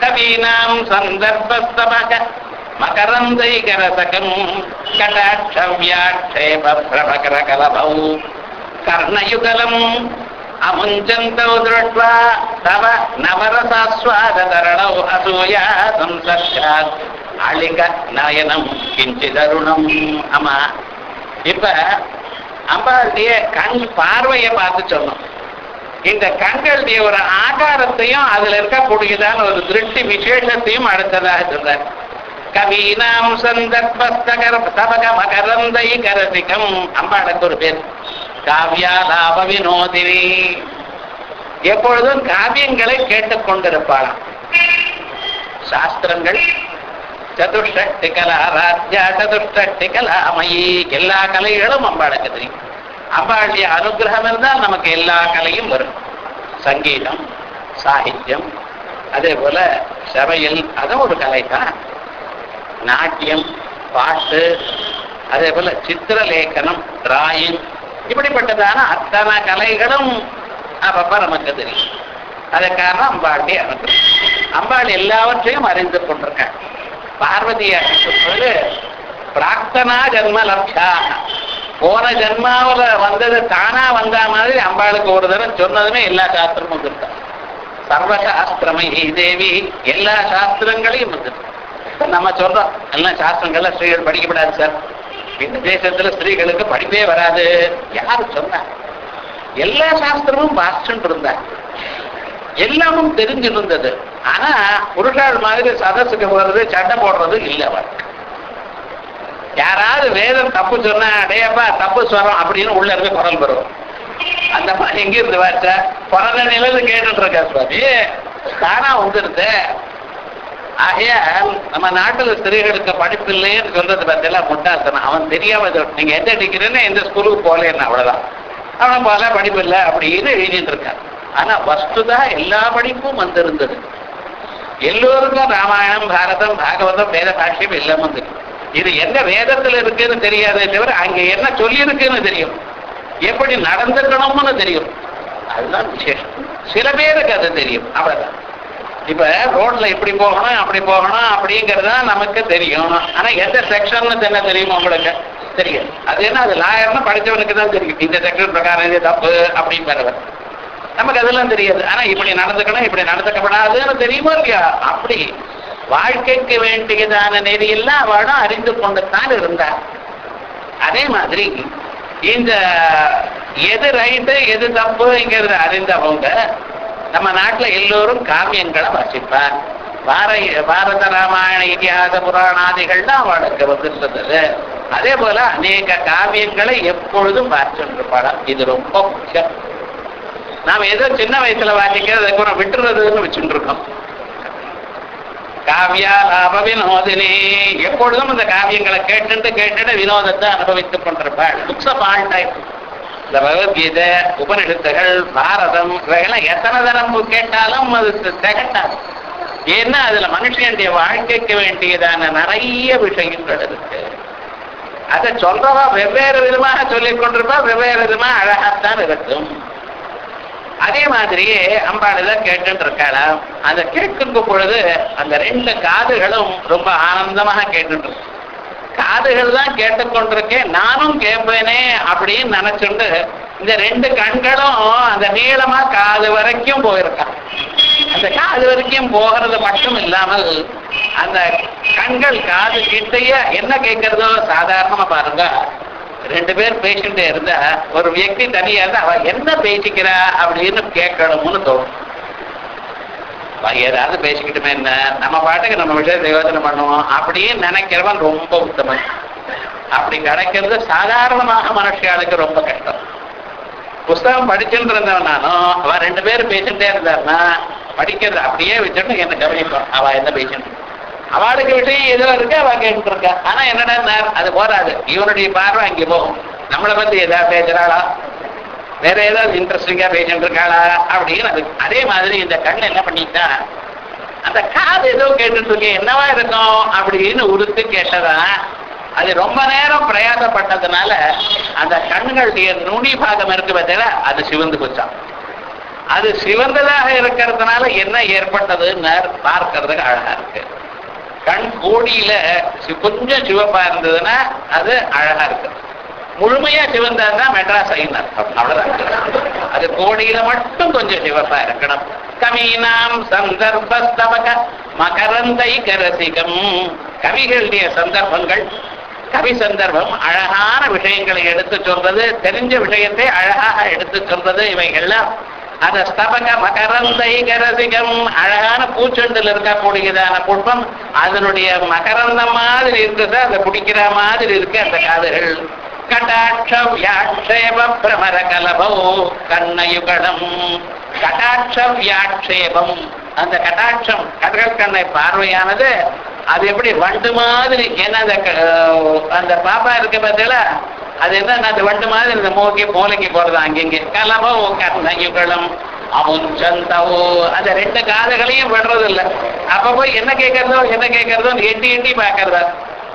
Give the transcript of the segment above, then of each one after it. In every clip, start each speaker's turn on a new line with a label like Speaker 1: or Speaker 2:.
Speaker 1: கவீனாம் சந்தர்ப்பஸ்தமக மகரந்தைகரசகம் கடாட்சவ்யாட்சேப பிரபகர கலபௌ கர்ணயுகலம். அமுஞ்சந்தௌ திருட்வா தவ நவரசாஸ்வாதரணௌ அசூயா சம்சர்காத் அழிக நயனம் கிஞ்சிதருணம். ஆமா. இப்ப அம்பாளுடைய கண் பார்வையை பார்த்து சொன்னோம் இந்த கண்களுடைய ஒரு ஆகாரத்தையும் அதுல இருக்கக்கூடியதான ஒரு திருஷ்டி விசேஷத்தையும் அடுத்ததாக சொல்றார். கவீனாம் சந்தர்ப்பஸ்தகர தபக மகரந்தை கரசிகம் அம்பாளுக்கு ஒரு பேர். காவியாலாப வினோதினி. எப்பொழுதும் காவியங்களை கேட்டுக்கொண்டிருப்பாளாம் சாஸ்திரங்கள் சதுஷ்டி கலா ராஜ்யா சதுஷ்டி கலாமயி எல்லா கலைகளும் அம்பாளுக்கு தெரியும். அம்பாளுடைய அனுகிரகம் இருந்தால் நமக்கு எல்லா கலையும் வரும். சங்கீதம் சாகித்யம் அதே போல சமையல் அதுவும் ஒரு கலை தான் நாட்டியம் பாட்டு அதே போல சித்திரலேಖனம் டிராயிங் இப்படிப்பட்டதான அத்தனை கலைகளும் அப்பப்ப நமக்கு தெரியும். அதை காரணம் அம்பாளுடைய அனுகிரகம் அம்பாள் எல்லாவற்றையும் அறிந்து கொண்டிருக்காங்க பார்வதியை சொல்றது பிரார்த்தனா ஜன்ம போன ஜென்மாவுல வந்தது தானா வந்த மாதிரி அம்பாளுக்கு ஒரு தடவை சொன்னதுமே எல்லா சாஸ்திரமும் வந்துருக்கான் சர்வ சாஸ்திரமை தேவி எல்லா சாஸ்திரங்களையும் நம்ம சொல்றோம் எல்லாம் சாஸ்திரங்கள்ல ஸ்திரீகள் படிக்கப்படாது சார். இந்த தேசத்துல ஸ்திரீகளுக்கு படிப்பே வராது. யாரு சொன்னா? எல்லா சாஸ்திரமும் பாஸ்டன் இருந்தா எல்லாமும் தெரிஞ்சிருந்தது. ஆனா புருஷாள் மாதிரி சதசுக்கு போறது சண்டை போடுறது இல்லை அவர். யாராவது வேதம் தப்பு சொன்னா அடையப்பா தப்பு சொல்றோம் அப்படின்னு உள்ள இருக்க குரல் வரும். அந்த மாதிரி எங்க இருந்து வாச்ச பிறந்த நிலையில கேட்டுட்டு இருக்கா சுவாமி. தானா வந்துருது ஆகையால் நம்ம நாட்டுல ஸ்திரீகளுக்கு படிப்பு இல்லைன்னு சொல்றது பார்த்தீங்களா முட்டாசனம் அவன் தெரியாம நீங்க எந்த டிகிரின்னு எந்த ஸ்கூலுக்கு போகலன்னு அவ்வளவுதான். அவன் போல படிப்பு இல்லை அப்படின்னு எழுதிட்டு இருக்கான். ஆனா வஸ்துதா எல்லா படிப்பும் வந்திருந்தது. எல்லோருக்கும் ராமாயணம் பாரதம் பாகவதம் வேத பாஷ்யம் எல்லாம் வந்திருக்கு. இது எந்த வேதத்துல இருக்குன்னு தெரியாதே தவிர அங்க என்ன சொல்லி இருக்குன்னு தெரியும். எப்படி நடந்துக்கணும்னு தெரியும். அதுதான் விசேஷம். சில பேருக்கு அது தெரியும். அவ்வளவுதான். இப்ப ரோட்ல இப்படி போகணும் அப்படி போகணும் அப்படிங்கறது நமக்கு தெரியும். ஆனா எந்த செக்ஷன் என்ன தெரியும் உங்களுக்கு? தெரியும் அது என்ன அது லாயர்னு படிச்சவனுக்கு தான் தெரியும். இந்த செக்ஷன் பிரகாரம் இது தப்பு அப்படிங்கிறவர் நமக்கு அதெல்லாம் தெரியாது. ஆனா இப்படி நடந்துக்கணும் இப்படி நடந்துக்கப்படாதுன்னு தெரியுமா இல்லையா? அப்படி. வாழ்க்கைக்கு வேண்டியதான நெறியெல்லாம் அவளும் அறிந்து கொண்டுத்தான் இருந்தார். அதே மாதிரி இந்த எது ரைட்டு எது தப்புங்கிறத அறிந்தவங்க நம்ம நாட்டுல எல்லோரும் காவியங்களை வசிப்பார். பார பாரத ராமாயண இதிகாச புராணாதிகள்லாம் அவளுக்கு வந்துருந்தது. அதே போல அநேக காவியங்களை எப்பொழுதும் வாசிச்சுருப்பாளாம் இது ரொம்ப முக்கியம். நாம ஏதோ சின்ன வயசுல வாசிக்கிறது அதுக்கப்புறம் விட்டுறதுன்னு வச்சுட்டு இருக்கோம். காவியா லாப வினோதினி எப்பொழுதும் இந்த காவியங்களை கேட்டுட்டு கேட்டுட்டு வினோதத்தை அனுபவித்துக் கொண்டிருப்பாள். புக்ஸ் ஆஃப் ஆல் டைப் இந்த பகவத்கீதை உபனிஷத்துகள் பாரதம் இவையெல்லாம் எத்தனை தரம் கேட்டாலும் அது திகட்டாது ஏன்னா அதுல மனுஷனுடைய வாழ்க்கைக்கு வேண்டியதான நிறைய விஷயங்கள் இருக்கு. அதை சொல்றவா வெவ்வேறு விதமாக சொல்லிக் கொண்டிருப்பா வெவ்வேறு விதமா அழகாத்தான் இருக்கும். அதே மாதிரியே அம்பாளுதான் கேட்டுட்டு இருக்காளா? அந்த கேட்கும் பொழுது அந்த ரெண்டு காதுகளும் ரொம்ப ஆனந்தமாக கேட்டுட்டு காதுகள் தான் கேட்டுக்கொண்டிருக்கேன் நானும் கேட்பேனே அப்படின்னு நினைச்சுண்டு இந்த ரெண்டு கண்களும் அந்த நீளமா காது வரைக்கும் போயிருக்கான் அந்த காது வரைக்கும் போகிறது மட்டும் இல்லாமல் அந்த கண்கள் காது கிட்டைய என்ன கேட்கறதோ சாதாரணமா பாருங்க. ரெண்டு பேர் பேசிட்டே இருந்தா ஒரு வியக்தி தனியா இருந்தா அவன் என்ன பேசிக்கிறா அப்படின்னு கேட்கணும்னு தோணும். அவ ஏதாவது பேசிக்கிட்டுமே என்ன நம்ம பாட்டுக்கு நம்ம விஷயத்தை யோசனை பண்ணுவோம் அப்படின்னு நினைக்கிறவன் ரொம்ப உத்தமன். அப்படி கிடைக்கிறது சாதாரணமாக மனுஷியாளுக்கு ரொம்ப கஷ்டம். புஸ்தகம் படிச்சுட்டு இருந்தவன் நானும் அவ ரெண்டு பேரும் பேசிட்டே இருந்தாருன்னா படிக்கிறது அப்படியே வச்சுட்டு என்ன கவனிப்பான் அவன் என்ன பேசிட்டு அவளுக்கு விஷயம் எதுல இருக்க அவ கேட்டு இருக்கா ஆனா என்னடா அது போராது இவனுடைய பார்வை அங்கே போகும். நம்மளை பத்தி ஏதாவது பேசுறாளா? வேற ஏதாவது இன்ட்ரெஸ்டிங்கா பேசிட்டு இருக்காளா? அப்படின்னு அது அதே மாதிரி இந்த கண் என்ன பண்ணிட்டா அந்த காது ஏதோ கேட்டுட்டு இருக்கேன் என்னவா இருக்கும் அப்படின்னு உறுத்து கேட்டதா அது ரொம்ப நேரம் பிரயாசப்பட்டதுனால அந்த கண்களுடைய நுனி பாகம் இருக்கு பார்த்தீங்களா? அது சிவந்து போச்சான் அது சிவந்ததாக இருக்கிறதுனால என்ன ஏற்பட்டதுன்னு பார்க்கறதுக்கு அழகா இருக்கு. கண் கோடியில கொஞ்சம் சிவப்பா இருந்ததுன்னா அது அழகா இருக்கு. முழுமையா சிவந்தா தான் மெட்ராஸ் ஐநர் அவ்வளவுதான். அது கோடியில மட்டும் கொஞ்சம் சிவப்பா இருக்கணும். கமீனாம் சந்தர்ப்பஸ்தவக மகரந்தை கரசிகம். கவிகளுடைய சந்தர்ப்பங்கள் கவி சந்தர்ப்பம் அழகான விஷயங்களை எடுத்து சொல்றது தெரிஞ்ச விஷயத்தை அழகாக எடுத்து சொல்றது இவைகள்லாம் அந்த ஸ்தபக மகரந்தை கரசிகம் அழகான பூச்செண்டில் இருக்கக்கூடியதான புஷ்பம் அதனுடைய மகரந்தம் மாதிரி இருக்குது அதை குடிக்கிற மாதிரி இருக்கு அந்த காதுகள். கட்டாட்ச வியாட்சேப பிரமர கலபோ கண்ணயுகடம் கட்டாட்ச வியாட்சேபம் அந்த கட்டாட்சம் கடல் கண்ணை பார்வையானது அது எப்படி வண்டு மாதிரி ஏன்னா அந்த க- அந்த பாப்பா இருக்க பார்த்தீங்களா அது என்ன அந்த வண்டு மாதிரி இந்த மூக்கி மூளைக்கு போறது அங்கங்க கலபோ அவன் அமுஞ்சந்தவோ. அந்த ரெண்டு காதுகளையும் விடுறது இல்ல அப்ப போய் என்ன கேட்கறதோ என்ன கேட்கறதோ எட்டி எட்டி பாக்குறதா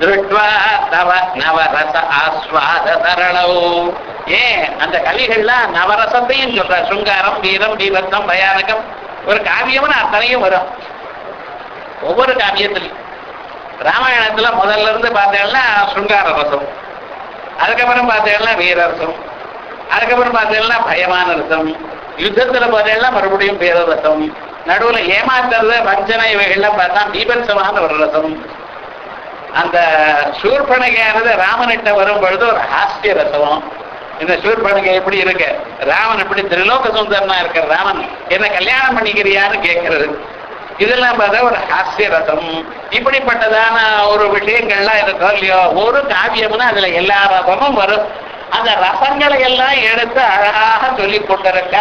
Speaker 1: திருட்வா நவ நவரச ஆஸ்வாத தரளவு. ஏன்? அந்த கவிகள்லாம் நவரசத்தையும் சொல்ற சுங்காரம் வீரம் வீரத்தம் பயானகம் ஒரு காவியம்னு அத்தனையும் வரும். ஒவ்வொரு காவியத்திலையும் ராமாயணத்துல முதல்ல இருந்து பார்த்தீங்கன்னா சுங்கார ரசம். அதுக்கப்புறம் பார்த்தீங்கன்னா வீரரசம் அதுக்கப்புறம் பார்த்தீங்கன்னா பயமான ரசம் யுத்தத்துல பார்த்தீங்கன்னா மறுபடியும் பேரரசம் நடுவுல ஏமாத்துறது வஞ்சனை இவைகள்லாம் பார்த்தா பீபத்சமான ஒரு ரசம் அந்த சூர்பனகையானது ராமனிட்ட வரும் பொழுது ஒரு ஹாஸ்ய ரசம். இந்த சூர்பனகை எப்படி இருக்கு? ராமன் எப்படி திரிலோக சுந்தரனா இருக்கிற ராமன் என்ன கல்யாணம் பண்ணிக்கிறியான்னு கேட்கறது இதெல்லாம் பார்த்தா ஒரு ஹாஸ்யரதம் இப்படிப்பட்டதான ஒரு விஷயங்கள்லாம் இருக்கும் இல்லையோ ஒரு காவியம்னா அதுல எல்லா ரசமும் வரும். அந்த ரசங்களை எல்லாம் எடுத்து அழகாக சொல்லி கொண்டிருக்க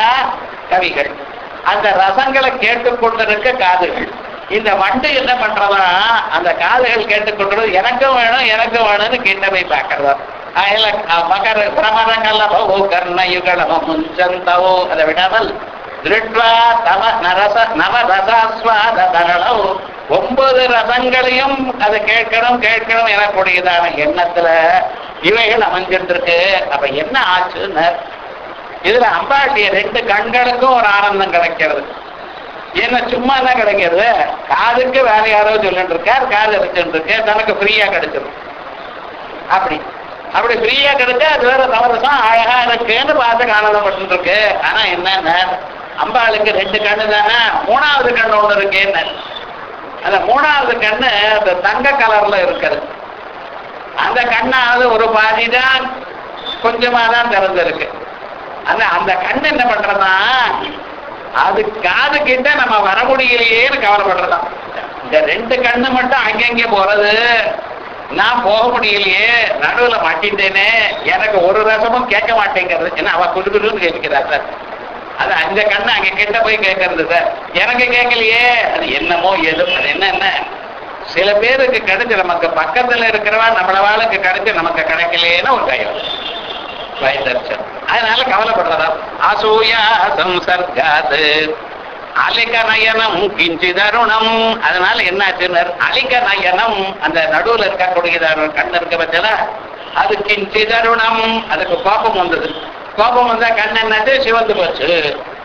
Speaker 1: கவிகள். அந்த ரசங்களை கேட்டுக்கொண்டிருக்க காதுகள். இந்த வண்டு என்ன பண்றதா அந்த காதுகள் கேட்டுக்கொண்டது எனக்கும் வேணும் எனக்கும் வேணும்னு கிண்டமை பார்க்கறதா. அதுல மகர பிரமரங்கல்லவோ கர்ணயுகளமோ முஞ்சந்தவோ அதை விடாமல் திருட்வா தவ நரச நவரசாஸ்வாதரளவு ஒன்பது ரசங்களையும் அதை கேட்கணும் கேட்கணும் எனக்கூடியதான எண்ணத்துல இவைகள் அமைஞ்சிட்டு இருக்கு அப்ப என்ன ஆச்சுன்னு? இதுல அம்பாட்டிய ரெண்டு கண்களுக்கும் ஒரு ஆனந்தம் கிடைக்கிறது. என்ன சும்மா தான் கிடைக்கிறது? காதுக்கு வேற யாரோ சொல்லிட்டு இருக்கார் காது வச்சுட்டு இருக்கு தனக்கு ஃப்ரீயா கிடைச்சிடும் அப்படி. அப்படி ஃப்ரீயா கிடைச்சா அது வேற சமரசம் அழகா இருக்குன்னு பார்த்து ஆனந்தப்பட்டு இருக்கு ஆனா என்னன்னா? அம்பாளுக்கு ரெண்டு கண்ணு தானே மூணாவது கண்ணு ஒண்ணு இருக்கேன்னு. அந்த மூணாவது கண்ணு அந்த தங்க கலர்ல இருக்கிறது அந்த கண்ணாவது ஒரு பாதி தான் கொஞ்சமா தான் திறந்திருக்கு. அந்த அந்த கண்ணு என்ன பண்றதா அது காது கிட்ட நம்ம வர முடியலையேன்னு கவலைப்படுறதாம் இந்த ரெண்டு கண்ணு மட்டும் அங்கங்கே போறது? நான் போக முடியலையே நடுவுல மாட்டிட்டேனே எனக்கு ஒரு ரசமும் கேட்க மாட்டேங்கிறது. ஏன்னா அவ குடு குடுன்னு கேட்கிறா சார். அது அந்த கண்ணு அங்க கிட்ட போய் கேட்கறது சார். எனக்கு கேட்கலையே அது என்னமோ எது அது என்ன என்ன? சில பேருக்கு கிடைச்சு நமக்கு பக்கத்துல இருக்கிறவா நம்மள வாழ்க்கை கிடைச்சு நமக்கு கிடைக்கலையேன்னு ஒரு கையம் வைத்தர்ச்சம் அதனால கவலைப்படுறதா? அசூயா சம்சர்காது அலிக நயனம் கிஞ்சிதருணம் அதனால என்னாச்சுன்னு? அலிக நயனம். அந்த நடுவுல இருக்கக்கூடியதான கண் இருக்க பட்சல அது கிஞ்சிதருணம் அதுக்கு கோபம் வந்தது. கோபம் வந்தா கண் என்னது? சிவந்து போச்சு.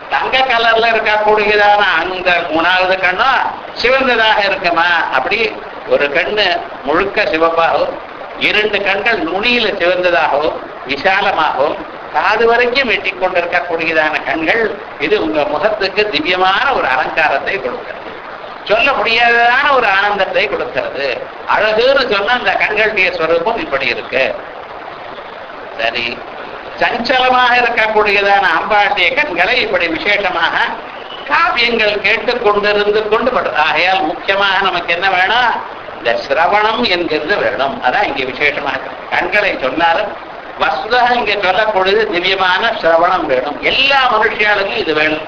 Speaker 1: தங்க கலர்ல இருக்கக்கூடியதான அந்த மூணாவது கண்ணும் சிவந்ததாக இருக்குமா? அப்படி ஒரு கண்ணு முழுக்க சிவப்பாகவும் இரண்டு கண்கள் நுனியில சிவந்ததாகவும் விசாலமாகவும் காது வரைக்கும் வெட்டி கொண்டிருக்கக்கூடியதான கண்கள் இது உங்க முகத்துக்கு திவ்யமான ஒரு அலங்காரத்தை கொடுக்கிறது. சொல்ல முடியாததான ஒரு ஆனந்தத்தை கொடுக்கிறது. அழகுன்னு சொன்ன அந்த கண்களுடைய ஸ்வரூபம் இப்படி இருக்கு. சரி. சஞ்சலமாக இருக்கக்கூடியதான அம்பாட்டிய கண்களை இப்படி விசேஷமாக காவியங்கள் கேட்டு கொண்டிருந்து கொண்டு படு ஆகையால் முக்கியமாக நமக்கு என்ன வேணும்? இந்த சிரவணம் என்கிறது வேணும். அதான் இங்கே விசேஷமாக கண்களை சொன்னாலும் வசுதாக இங்கே சொல்லக்கூடியது திவ்யமான சிரவணம் வேணும். எல்லா மனுஷியாளுக்கும் இது வேணும்.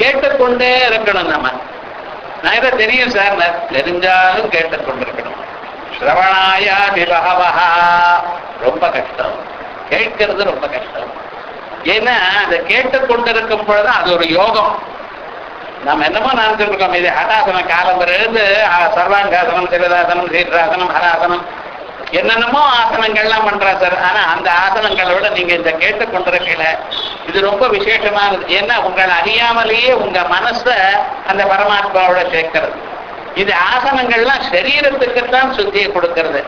Speaker 1: கேட்டுக்கொண்டே இருக்கணும் நம்ம. நான் இதை தெரியும் சார் தெரிஞ்சாலும் கேட்டுக்கொண்டிருக்கணும். சிரவணாயா விபகவஹா ரொம்ப கஷ்டம். கேட்கறது ரொம்ப கஷ்டம். ஏன்னா அதை கேட்டுக்கொண்டிருக்கும் பொழுது அது ஒரு யோகம். நம்ம என்னமோ நினைச்சிட்டு இருக்கோம் இது ஹடாசனம் காலம் சர்வாங்காசனம் சிவதாசனம் சீர்ராசனம் ஹராசனம் என்னென்னமோ ஆசனங்கள்லாம் பண்றா சார். ஆனா அந்த ஆசனங்களை விட நீங்க இந்த கேட்டுக்கொண்டிருக்கல இது ரொம்ப விசேஷமானது. ஏன்னா உங்களை அறியாமலேயே உங்க மனச அந்த பரமாத்மாவோட சேர்க்கிறது. இது ஆசனங்கள்லாம் சரீரத்துக்குத்தான் சுத்தியை கொடுக்கறது.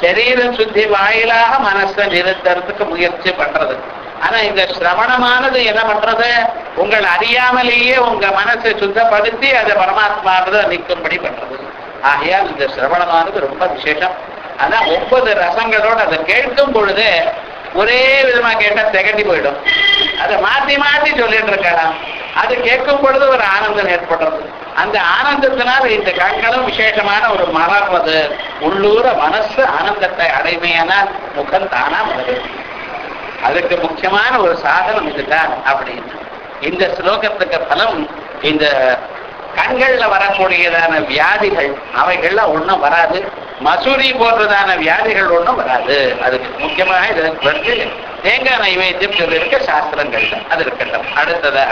Speaker 1: சரீர சுத்தி வாயிலாக மனசை நிறுத்துறதுக்கு முயற்சி பண்றது. ஆனா இந்த சிரவணமானது என்ன பண்றது? உங்கள் அறியாமலேயே உங்க மனசை சுத்தப்படுத்தி அதை பரமாத்மாவிட நிற்கும்படி பண்றது. ஆகையால் இந்த சிரவணமானது ரொம்ப விசேஷம். ஆனா ஒன்பது ரசங்களோட அதை கேட்கும் பொழுது ஒரே விதமா கேட்டா திகட்டி போயிடும். அதை மாத்தி மாத்தி சொல்லிட்டு இருக்கலாம். அது கேட்கும் பொழுது ஒரு ஆனந்தம் ஏற்படுறது அந்த ஆனந்தத்தினால் இந்த கண்களும் விசேஷமான ஒரு மலர்வது உள்ளூர மனசு ஆனந்தத்தை அடைமையானால் முகம் தானா மலரும். அதுக்கு முக்கியமான ஒரு சாதனம் இதுதான் அப்படின்னு. இந்த ஸ்லோகத்துக்கு பலம் இந்த கண்கள்ல வரக்கூடியதான வியாதிகள் அவைகள்லாம் ஒண்ணும் வராது. மசூரி போன்றதான வியாதிகள் ஒண்ணும் வராது. அதுக்கு முக்கியமாக இதற்கு வந்து தேங்காய் நைவேத்தியம் சொல்லியிருக்க சாஸ்திரங்கள்ல அது இருக்கட்டும். அடுத்ததா?